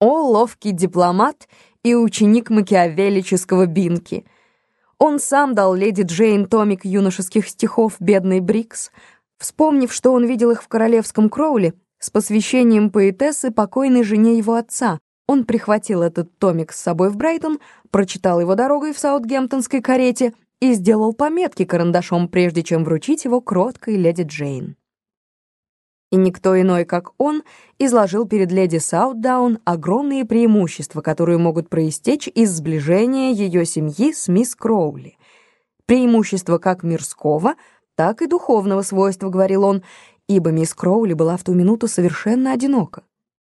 О, ловкий дипломат и ученик макиавеллического Бинки. Он сам дал леди Джейн томик юношеских стихов «Бедный Брикс», вспомнив, что он видел их в королевском Кроуле с посвящением поэтессы покойной жене его отца. Он прихватил этот томик с собой в Брайтон, прочитал его дорогой в саутгемптонской карете и сделал пометки карандашом, прежде чем вручить его кроткой леди Джейн. И никто иной, как он, изложил перед леди Саутдаун огромные преимущества, которые могут проистечь из сближения ее семьи с мисс Кроули. Преимущества как мирского, так и духовного свойства, говорил он, ибо мисс Кроули была в ту минуту совершенно одинока.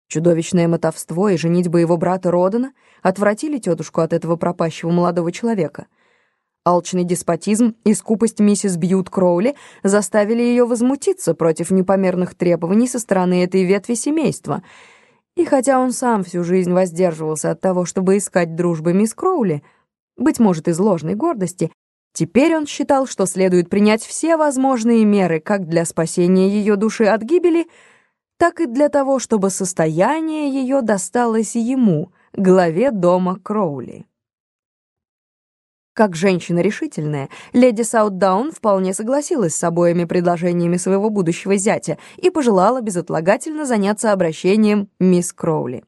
Чудовищное мотовство и женитьба его брата Родана отвратили тетушку от этого пропащего молодого человека — Алчный деспотизм и скупость миссис Бьют Кроули заставили ее возмутиться против непомерных требований со стороны этой ветви семейства. И хотя он сам всю жизнь воздерживался от того, чтобы искать дружбы мисс Кроули, быть может, из ложной гордости, теперь он считал, что следует принять все возможные меры как для спасения ее души от гибели, так и для того, чтобы состояние ее досталось ему, главе дома Кроули. Как женщина решительная, леди Саутдаун вполне согласилась с обоими предложениями своего будущего зятя и пожелала безотлагательно заняться обращением мисс Кроули.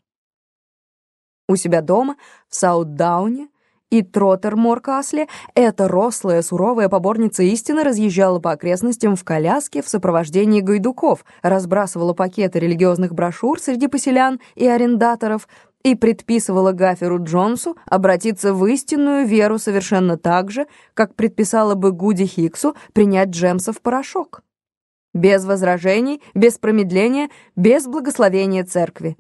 У себя дома, в Саутдауне и Троттермор-Касле, эта рослая, суровая поборница истины разъезжала по окрестностям в коляске в сопровождении гайдуков, разбрасывала пакеты религиозных брошюр среди поселян и арендаторов, и предписывала Гаферу Джонсу обратиться в истинную веру совершенно так же, как предписала бы Гуди Хиксу принять Джемса в порошок. Без возражений, без промедления, без благословения церкви.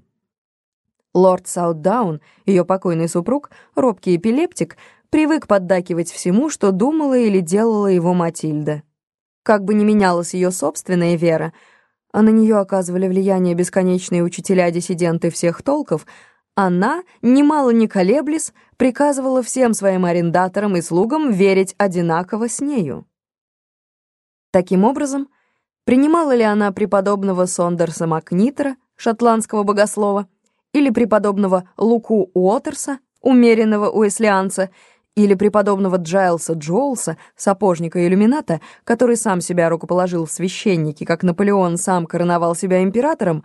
Лорд Саутдаун, ее покойный супруг, робкий эпилептик, привык поддакивать всему, что думала или делала его Матильда. Как бы ни менялась ее собственная вера, а на нее оказывали влияние бесконечные учителя-диссиденты всех толков — она, немало не колеблясь, приказывала всем своим арендаторам и слугам верить одинаково с нею. Таким образом, принимала ли она преподобного Сондерса Макнитера, шотландского богослова, или преподобного Луку Уотерса, умеренного уэслианца, или преподобного Джайлса Джоулса, сапожника и иллюмината, который сам себя рукоположил в священники, как Наполеон сам короновал себя императором,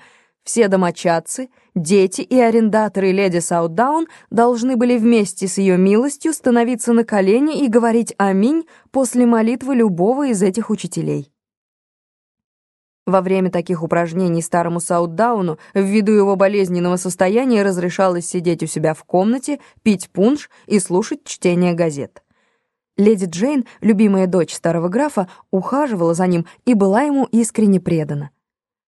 все домочадцы, дети и арендаторы леди Саутдаун должны были вместе с ее милостью становиться на колени и говорить «Аминь» после молитвы любого из этих учителей. Во время таких упражнений старому Саутдауну, ввиду его болезненного состояния, разрешалось сидеть у себя в комнате, пить пунш и слушать чтение газет. Леди Джейн, любимая дочь старого графа, ухаживала за ним и была ему искренне предана.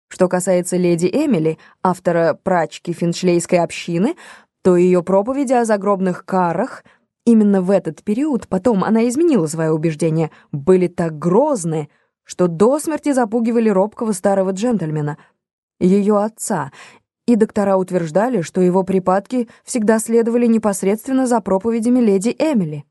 Что касается леди Эмили, автора «Прачки финчлейской общины», то ее проповеди о загробных карах именно в этот период, потом она изменила свое убеждение, были так грозны, что до смерти запугивали робкого старого джентльмена, ее отца, и доктора утверждали, что его припадки всегда следовали непосредственно за проповедями леди Эмили.